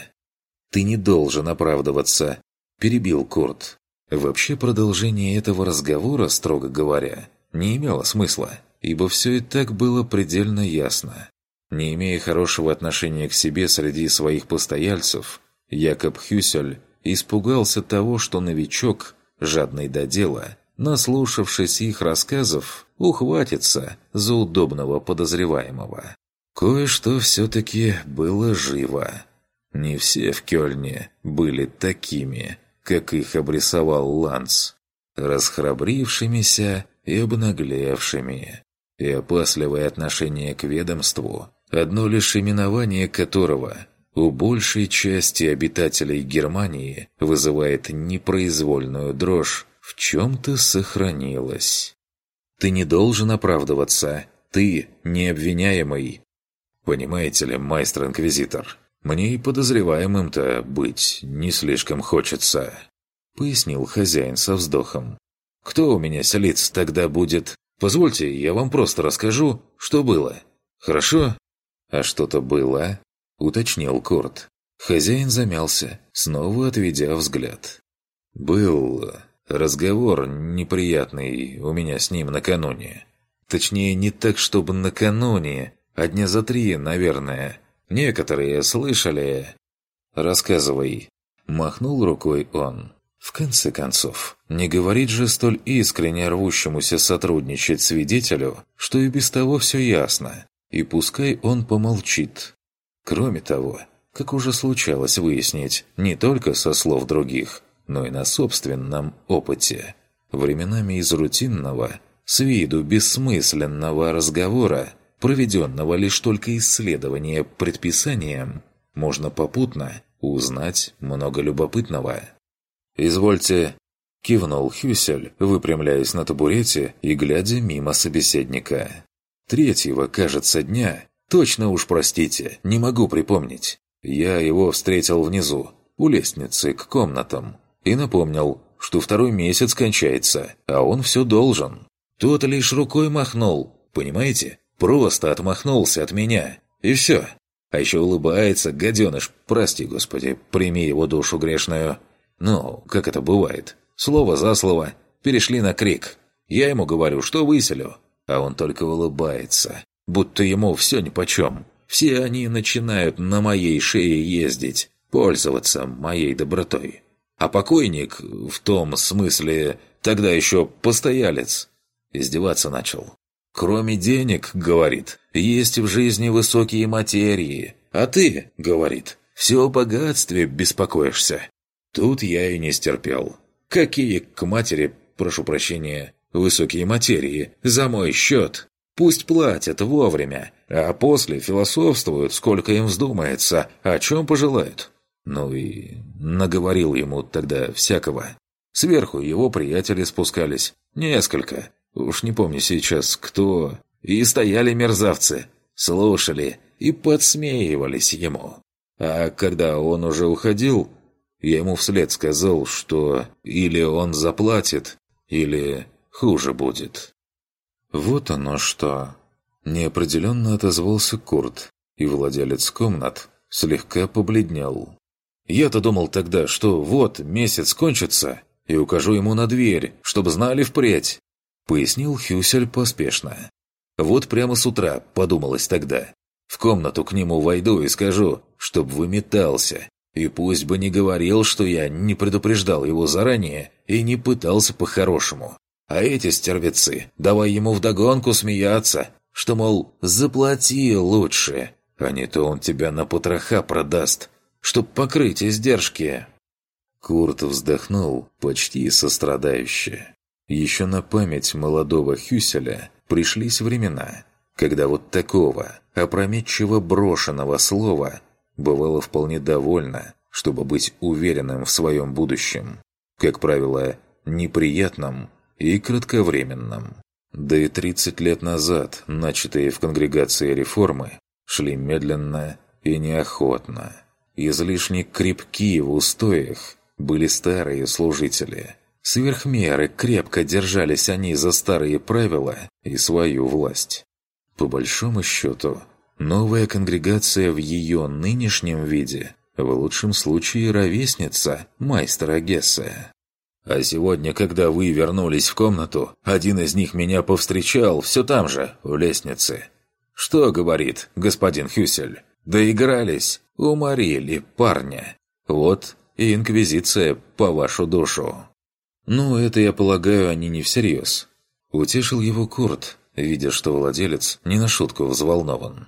«Ты не должен оправдываться», – перебил Курт. Вообще продолжение этого разговора, строго говоря, не имело смысла, ибо все и так было предельно ясно. Не имея хорошего отношения к себе среди своих постояльцев, Якоб Хюсель испугался того, что новичок, жадный до дела, наслушавшись их рассказов, ухватится за удобного подозреваемого. Кое-что все-таки было живо. Не все в Кёльне были такими, как их обрисовал Ланс, расхрабрившимися и обнаглевшими, и опасливое отношение к ведомству, одно лишь именование которого у большей части обитателей Германии вызывает непроизвольную дрожь, в чем-то сохранилась. Ты не должен оправдываться, ты необвиняемый. Понимаете ли, майстер-инквизитор, мне и подозреваемым-то быть не слишком хочется, пояснил хозяин со вздохом. Кто у меня селиться тогда будет? Позвольте, я вам просто расскажу, что было. Хорошо? А что-то было? – уточнил Курт. Хозяин замялся, снова отведя взгляд. «Был разговор неприятный у меня с ним накануне. Точнее, не так, чтобы накануне, а дня за три, наверное. Некоторые слышали...» «Рассказывай», – махнул рукой он. В конце концов, не говорит же столь искренне рвущемуся сотрудничать свидетелю, что и без того все ясно. И пускай он помолчит, Кроме того, как уже случалось выяснить не только со слов других, но и на собственном опыте, временами из рутинного, с виду бессмысленного разговора, проведенного лишь только исследования предписанием, можно попутно узнать много любопытного. «Извольте», – кивнул Хюсель, выпрямляясь на табурете и глядя мимо собеседника. Третьего, кажется, дня Точно уж простите, не могу припомнить. Я его встретил внизу, у лестницы, к комнатам, и напомнил, что второй месяц кончается, а он все должен. Тот лишь рукой махнул, понимаете? Просто отмахнулся от меня, и все. А еще улыбается, гаденыш, прости, господи, прими его душу грешную. Ну, как это бывает, слово за слово, перешли на крик. Я ему говорю, что выселю, а он только улыбается будто ему все нипочем. Все они начинают на моей шее ездить, пользоваться моей добротой. А покойник, в том смысле, тогда еще постоялец, издеваться начал. «Кроме денег, — говорит, — есть в жизни высокие материи, а ты, — говорит, — все о богатстве беспокоишься». Тут я и не стерпел. Какие к матери, прошу прощения, высокие материи, за мой счет? Пусть платят вовремя, а после философствуют, сколько им вздумается, о чем пожелают. Ну и наговорил ему тогда всякого. Сверху его приятели спускались. Несколько. Уж не помню сейчас, кто. И стояли мерзавцы. Слушали и подсмеивались ему. А когда он уже уходил, я ему вслед сказал, что или он заплатит, или хуже будет. Вот оно что. Неопределенно отозвался Курт, и владелец комнат слегка побледнел. Я-то думал тогда, что вот месяц кончится, и укажу ему на дверь, чтобы знали впредь», — пояснил Хюсель поспешно. «Вот прямо с утра подумалось тогда. В комнату к нему войду и скажу, чтоб выметался, и пусть бы не говорил, что я не предупреждал его заранее и не пытался по-хорошему. А эти стервецы, давай ему вдогонку смеяться, что, мол, заплати лучше, а не то он тебя на потроха продаст, чтоб покрыть издержки». Курт вздохнул почти сострадающе. Еще на память молодого Хюселя пришлись времена, когда вот такого опрометчиво брошенного слова бывало вполне довольно, чтобы быть уверенным в своем будущем. Как правило, неприятным и кратковременным. Да и 30 лет назад начатые в конгрегации реформы шли медленно и неохотно. Излишне крепкие в устоях были старые служители. Сверх меры крепко держались они за старые правила и свою власть. По большому счету, новая конгрегация в ее нынешнем виде в лучшем случае ровесница майстера Гессе. А сегодня, когда вы вернулись в комнату, один из них меня повстречал все там же, у лестницы. Что говорит господин Хюсель? Доигрались, уморили парня. Вот и инквизиция по вашу душу. Ну, это, я полагаю, они не всерьез. Утешил его Курт, видя, что владелец не на шутку взволнован.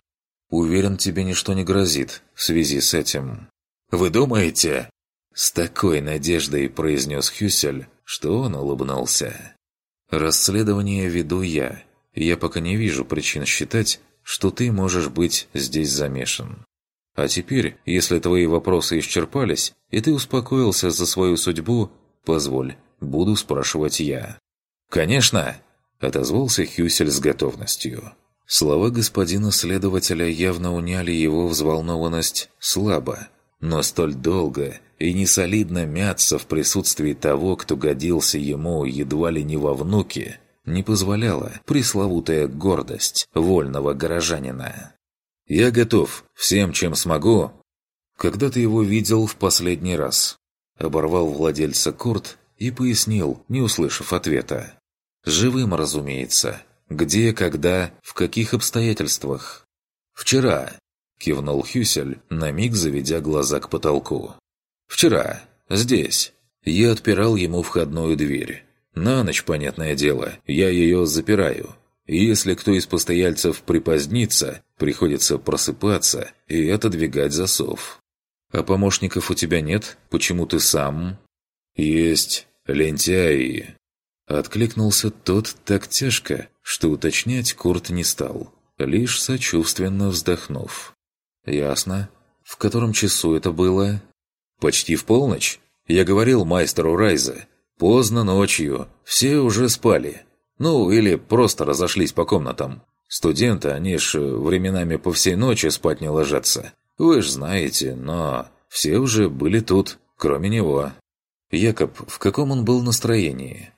Уверен, тебе ничто не грозит в связи с этим. «Вы думаете?» С такой надеждой произнес Хюсель, что он улыбнулся. «Расследование веду я. Я пока не вижу причин считать, что ты можешь быть здесь замешан. А теперь, если твои вопросы исчерпались, и ты успокоился за свою судьбу, позволь, буду спрашивать я». «Конечно!» – отозвался Хюсель с готовностью. Слова господина следователя явно уняли его взволнованность слабо, но столь долго и несолидно мяться в присутствии того, кто годился ему едва ли не во внуки, не позволяла пресловутая гордость вольного горожанина. «Я готов, всем, чем смогу». «Когда ты его видел в последний раз?» Оборвал владельца Курт и пояснил, не услышав ответа. «Живым, разумеется. Где, когда, в каких обстоятельствах?» «Вчера», – кивнул Хюсель, на миг заведя глаза к потолку. Вчера. Здесь. Я отпирал ему входную дверь. На ночь, понятное дело, я ее запираю. Если кто из постояльцев припозднится, приходится просыпаться и отодвигать засов. А помощников у тебя нет? Почему ты сам? Есть. Лентяи. Откликнулся тот так тяжко, что уточнять Курт не стал, лишь сочувственно вздохнув. «Ясно. В котором часу это было?» Почти в полночь. Я говорил майстеру Райза. Поздно ночью. Все уже спали. Ну, или просто разошлись по комнатам. Студенты, они ж временами по всей ночи спать не ложатся. Вы ж знаете, но все уже были тут, кроме него. Якоб, в каком он был настроении?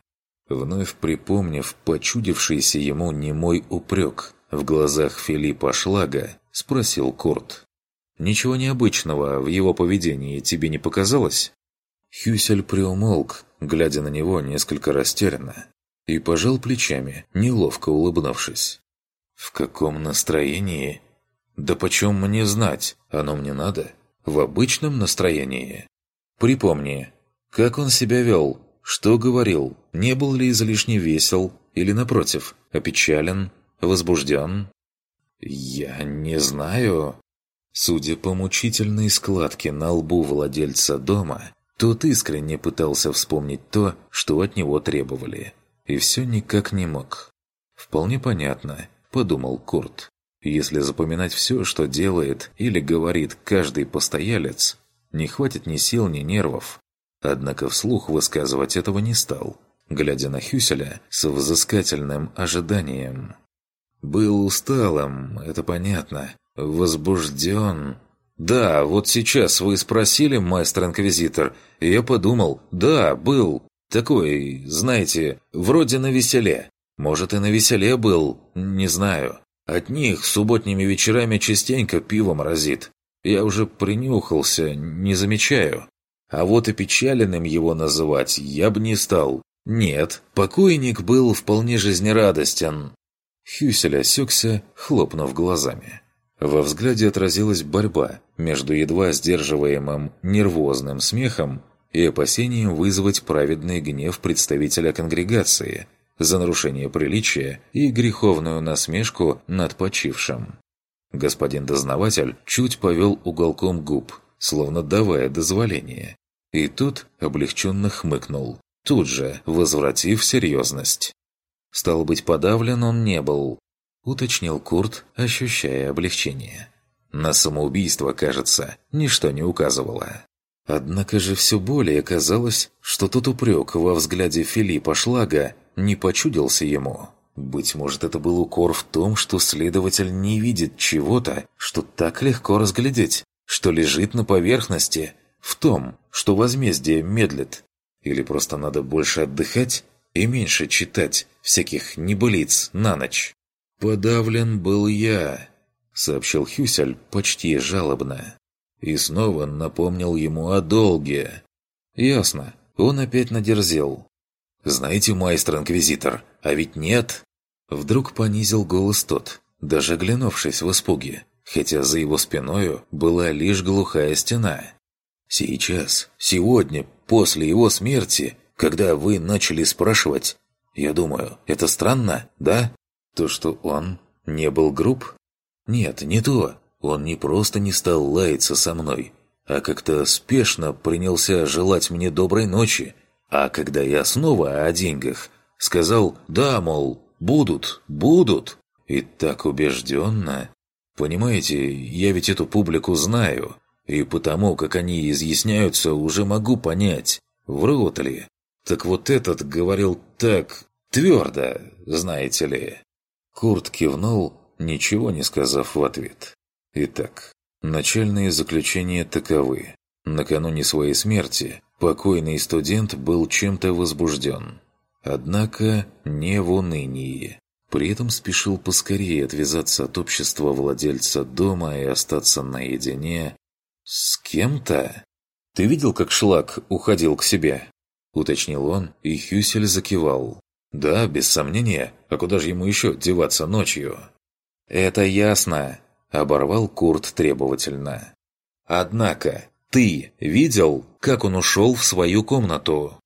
Вновь припомнив почудившийся ему немой упрек в глазах Филиппа Шлага, спросил Курт. Ничего необычного в его поведении тебе не показалось?» Хюсель приумолк, глядя на него несколько растерянно, и пожал плечами, неловко улыбнувшись. «В каком настроении?» «Да почем мне знать? Оно мне надо. В обычном настроении. Припомни, как он себя вел, что говорил, не был ли излишне весел или, напротив, опечален, возбужден?» «Я не знаю», Судя по мучительной складке на лбу владельца дома, тот искренне пытался вспомнить то, что от него требовали. И все никак не мог. «Вполне понятно», – подумал Курт. «Если запоминать все, что делает или говорит каждый постоялец, не хватит ни сил, ни нервов. Однако вслух высказывать этого не стал, глядя на Хюселя с взыскательным ожиданием. Был усталым, это понятно. Возбужден. Да, вот сейчас вы спросили, майстер-инквизитор, и я подумал, да, был. Такой, знаете, вроде на веселе. Может, и на веселе был, не знаю. От них субботними вечерами частенько пивом разит. Я уже принюхался, не замечаю. А вот и печаленным его называть я бы не стал. Нет, покойник был вполне жизнерадостен. Хюсель осекся, хлопнув глазами. Во взгляде отразилась борьба между едва сдерживаемым нервозным смехом и опасением вызвать праведный гнев представителя конгрегации за нарушение приличия и греховную насмешку над почившим. Господин дознаватель чуть повел уголком губ, словно давая дозволение, и тут облегченно хмыкнул, тут же возвратив серьезность. Стал быть, подавлен он не был, уточнил Курт, ощущая облегчение. На самоубийство, кажется, ничто не указывало. Однако же все более казалось, что тот упрек во взгляде Филиппа Шлага не почудился ему. Быть может, это был укор в том, что следователь не видит чего-то, что так легко разглядеть, что лежит на поверхности, в том, что возмездие медлит. Или просто надо больше отдыхать и меньше читать всяких небылиц на ночь. «Подавлен был я», — сообщил Хюсель почти жалобно. И снова напомнил ему о долге. «Ясно, он опять надерзел. «Знаете, майстер-инквизитор, а ведь нет!» Вдруг понизил голос тот, даже глянувшись в испуге, хотя за его спиною была лишь глухая стена. «Сейчас, сегодня, после его смерти, когда вы начали спрашивать, я думаю, это странно, да? То, что он не был груб? Нет, не то. Он не просто не стал лаяться со мной, а как-то спешно принялся желать мне доброй ночи. А когда я снова о деньгах, сказал «да, мол, будут, будут». И так убежденно. Понимаете, я ведь эту публику знаю, и потому, как они изъясняются, уже могу понять, врут ли. Так вот этот говорил так твердо, знаете ли. Курт кивнул, ничего не сказав в ответ. Итак, начальные заключения таковы. Накануне своей смерти покойный студент был чем-то возбужден. Однако не в унынии. При этом спешил поскорее отвязаться от общества владельца дома и остаться наедине с кем-то. «Ты видел, как Шлак уходил к себе?» – уточнил он, и Хюсель закивал. «Да, без сомнения. А куда же ему еще деваться ночью?» «Это ясно», Оборвал Курт требовательно. «Однако, ты видел, как он ушел в свою комнату?»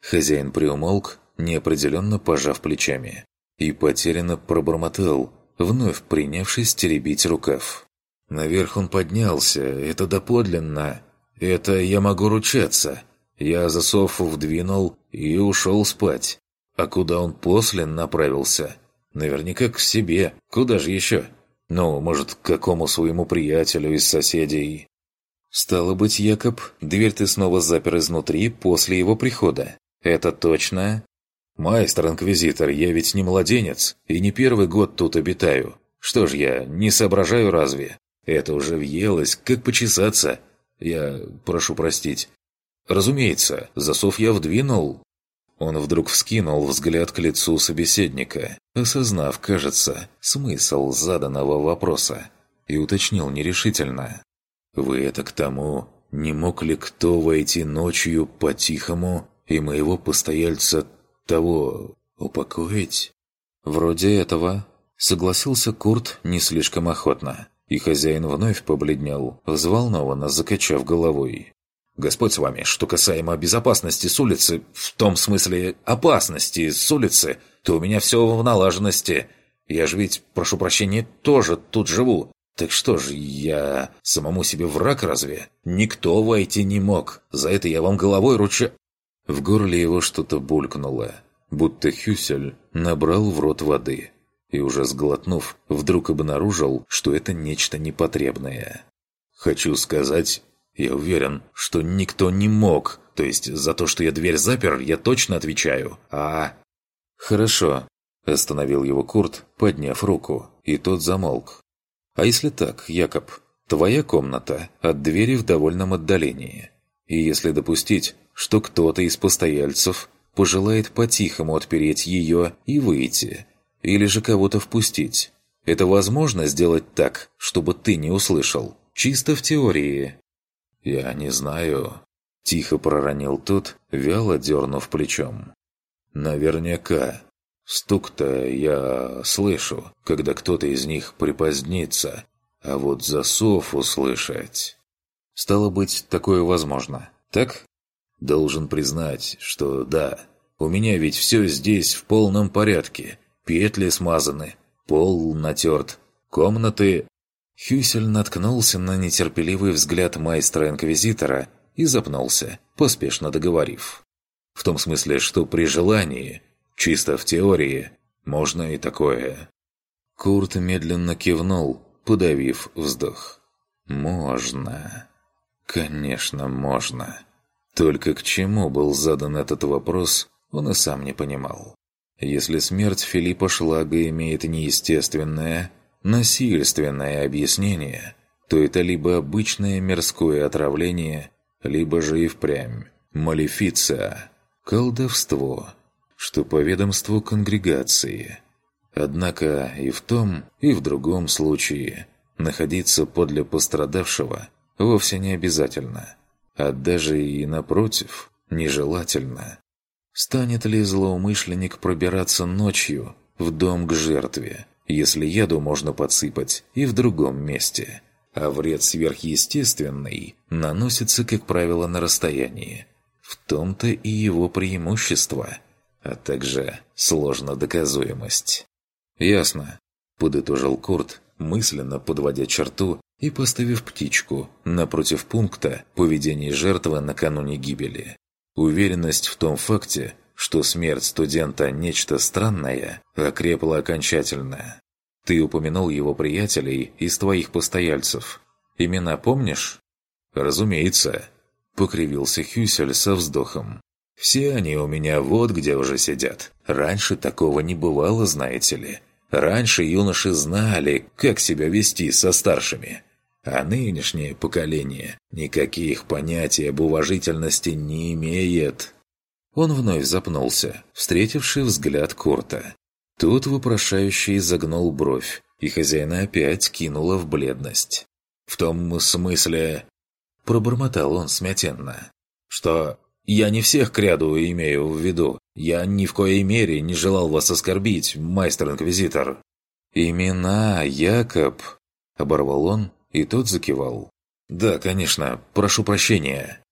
Хозяин приумолк, неопределенно пожав плечами, и потерянно пробормотал, вновь принявшись теребить рукав. «Наверх он поднялся, это доподлинно. Это я могу ручаться. Я засов вдвинул и ушел спать. А куда он после направился? Наверняка к себе. Куда же еще?» Ну, может, к какому своему приятелю из соседей. Стало быть, Якоб, дверь ты снова запер изнутри после его прихода. Это точно? Майстер-инквизитор, я ведь не младенец, и не первый год тут обитаю. Что ж я, не соображаю разве? Это уже въелось, как почесаться. Я прошу простить. Разумеется, засов я вдвинул, он вдруг вскинул взгляд к лицу собеседника, осознав, кажется, смысл заданного вопроса, и уточнил нерешительно. «Вы это к тому, не мог ли кто войти ночью по-тихому и моего постояльца того упокоить?» «Вроде этого», — согласился Курт не слишком охотно, и хозяин вновь побледнел, взволнованно закачав головой. Господь с вами, что касаемо безопасности с улицы, в том смысле опасности с улицы, то у меня все в налаженности. Я же ведь, прошу прощения, тоже тут живу. Так что ж, я самому себе враг разве? Никто войти не мог. За это я вам головой руча... В горле его что-то булькнуло, будто Хюсель набрал в рот воды и уже сглотнув, вдруг обнаружил, что это нечто непотребное. «Хочу сказать, я уверен, что никто не мог То есть за то, что я дверь запер, я точно отвечаю. А... Хорошо. Остановил его Курт, подняв руку, и тот замолк. А если так, Якоб, твоя комната от двери в довольном отдалении. И если допустить, что кто-то из постояльцев пожелает по-тихому отпереть ее и выйти, или же кого-то впустить, это возможно сделать так, чтобы ты не услышал? Чисто в теории. «Я не знаю», – тихо проронил тот, вяло дернув плечом. «Наверняка. Стук-то я слышу, когда кто-то из них припозднится, а вот засов услышать...» «Стало быть, такое возможно, так?» «Должен признать, что да. У меня ведь все здесь в полном порядке. Петли смазаны, пол натерт, комнаты Хюсель наткнулся на нетерпеливый взгляд майстра-инквизитора и запнулся, поспешно договорив. В том смысле, что при желании, чисто в теории, можно и такое. Курт медленно кивнул, подавив вздох. «Можно. Конечно, можно». Только к чему был задан этот вопрос, он и сам не понимал. Если смерть Филиппа Шлага имеет неестественное, насильственное объяснение, то это либо обычное мирское отравление, либо же и впрямь малефиция, колдовство, что по ведомству конгрегации. Однако и в том, и в другом случае находиться подле пострадавшего вовсе не обязательно, а даже и напротив, нежелательно. Станет ли злоумышленник пробираться ночью в дом к жертве, если яду можно подсыпать и в другом месте. А вред сверхъестественный наносится, как правило, на расстоянии. В том-то и его преимущество, а также сложно доказуемость. «Ясно», – подытожил Курт, мысленно подводя черту и поставив птичку напротив пункта поведения жертвы накануне гибели. Уверенность в том факте, что смерть студента – нечто странное, окрепла окончательно. Ты упомянул его приятелей из твоих постояльцев. Имена помнишь? Разумеется. Покривился Хюсель со вздохом. Все они у меня вот где уже сидят. Раньше такого не бывало, знаете ли. Раньше юноши знали, как себя вести со старшими. А нынешнее поколение никаких понятий об уважительности не имеет. Он вновь запнулся, встретивший взгляд Курта. Тут вопрошающий загнул бровь, и хозяина опять кинула в бледность. «В том смысле...» Пробормотал он смятенно. «Что я не всех кряду имею в виду. Я ни в коей мере не желал вас оскорбить, майстер-инквизитор». «Имена, Якоб...» Оборвал он, и тот закивал. «Да, конечно, прошу прощения».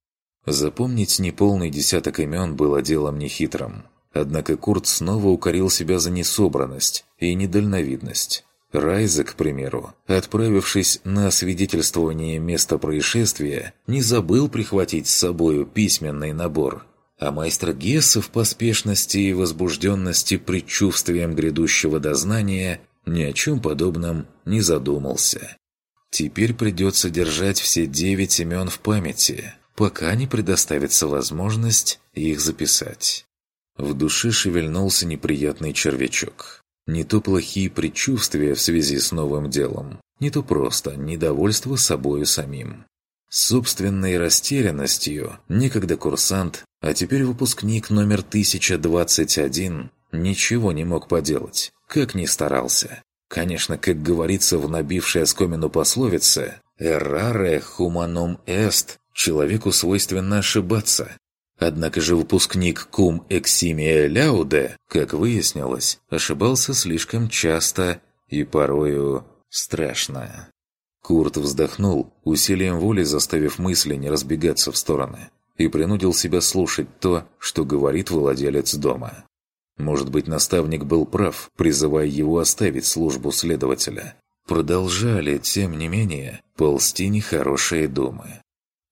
Запомнить неполный десяток имен было делом нехитрым. Однако Курт снова укорил себя за несобранность и недальновидность. Райза, к примеру, отправившись на свидетельствование места происшествия, не забыл прихватить с собою письменный набор. А майстер Гесса в поспешности и возбужденности предчувствием грядущего дознания ни о чем подобном не задумался. Теперь придется держать все девять имен в памяти – пока не предоставится возможность их записать. В душе шевельнулся неприятный червячок. Не то плохие предчувствия в связи с новым делом, не то просто недовольство собою самим. собственной растерянностью некогда курсант, а теперь выпускник номер 1021, ничего не мог поделать, как ни старался. Конечно, как говорится в набившей оскомину пословице «Errare humanum est» Человеку свойственно ошибаться. Однако же выпускник Кум Эксимия Ляуде, как выяснилось, ошибался слишком часто и порою страшно. Курт вздохнул, усилием воли заставив мысли не разбегаться в стороны, и принудил себя слушать то, что говорит владелец дома. Может быть, наставник был прав, призывая его оставить службу следователя. Продолжали, тем не менее, ползти нехорошие думы.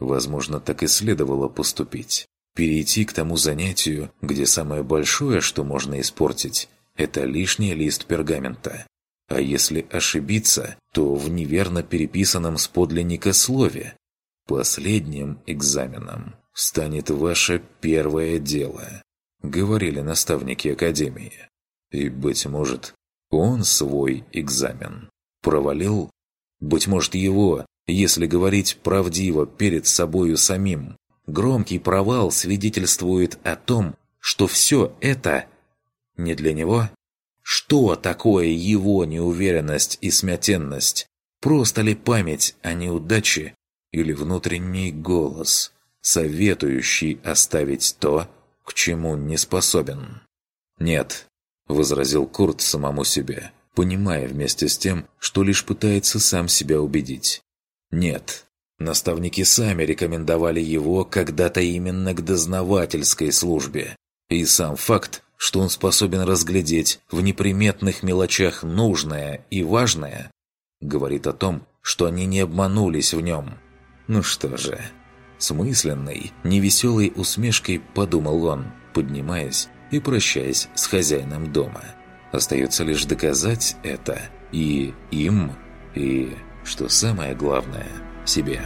Возможно, так и следовало поступить. Перейти к тому занятию, где самое большое, что можно испортить, это лишний лист пергамента. А если ошибиться, то в неверно переписанном с подлинника слове. Последним экзаменом станет ваше первое дело», — говорили наставники Академии. И, быть может, он свой экзамен провалил? Быть может, его, если говорить правдиво перед собою самим, громкий провал свидетельствует о том, что все это не для него? Что такое его неуверенность и смятенность? Просто ли память о неудаче или внутренний голос, советующий оставить то, к чему не способен? «Нет», — возразил Курт самому себе, понимая вместе с тем, что лишь пытается сам себя убедить. «Нет». Наставники сами рекомендовали его когда-то именно к дознавательской службе. И сам факт, что он способен разглядеть в неприметных мелочах нужное и важное, говорит о том, что они не обманулись в нем. Ну что же, с мысленной, невеселой усмешкой подумал он, поднимаясь и прощаясь с хозяином дома. Остается лишь доказать это и им, и, что самое главное, себе.